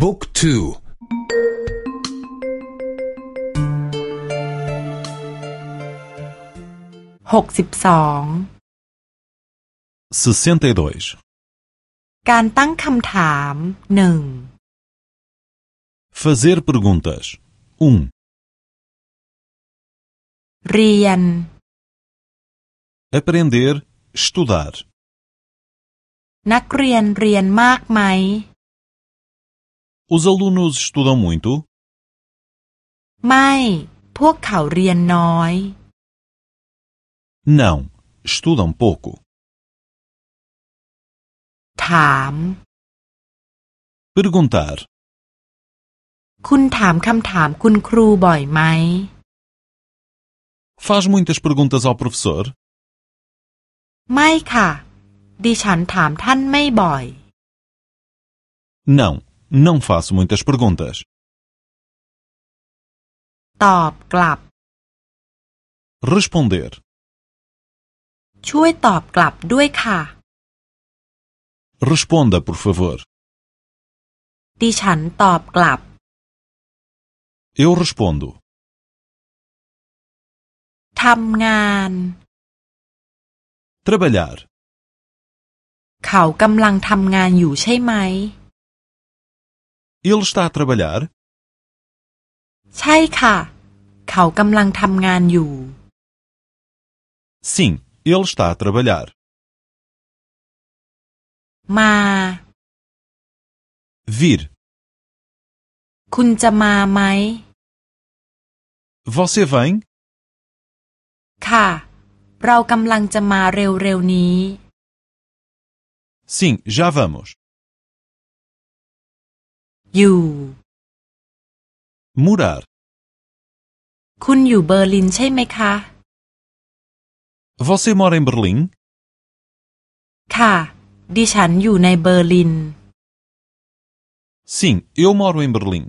บุ๊กทูหกสิบสอง 62. การตั้งคำถามหนึ่ง Fazer perguntas. 1. เรียน Aprender, estudar. นักเรียนเรียนมากไหม Os alunos estudam muito? ไม่ พวกเขาเรียนน้อย Não, estudam pouco. ถาม Perguntar. คุณถามคำถามคุณครูบ่อยไหม Faz muitas perguntas ao professor? ไม่ค่ะ ดิฉันถามท่านไม่บ่อย Não, não faço muitas perguntas. ตอบกลับ Responder. ช่วยตอบกลับด้วยค่ะ Responda, por favor. ดิฉันตอบกลับ Eu respondo. ทำงาน Trabalhar. เขากำลังทำงานอยู่ใช่ไหม Ele está a trabalhar? ใช่ค่ะ เขากำลังทำงานอยู่ Sim, ele está a trabalhar. มา Vir. คุณจะมาไหม Você vem? ค่ะ เรากำลังจะมาเร็วๆนี้ Sim, já vamos. อยู่ Morar. คุณอยู่เบอร์ลินใช่ไหมคะ Você mora em Berlim? ค่ะ ดิฉันอยู่ในเบอร์ลิน Sim, eu moro em Berlim.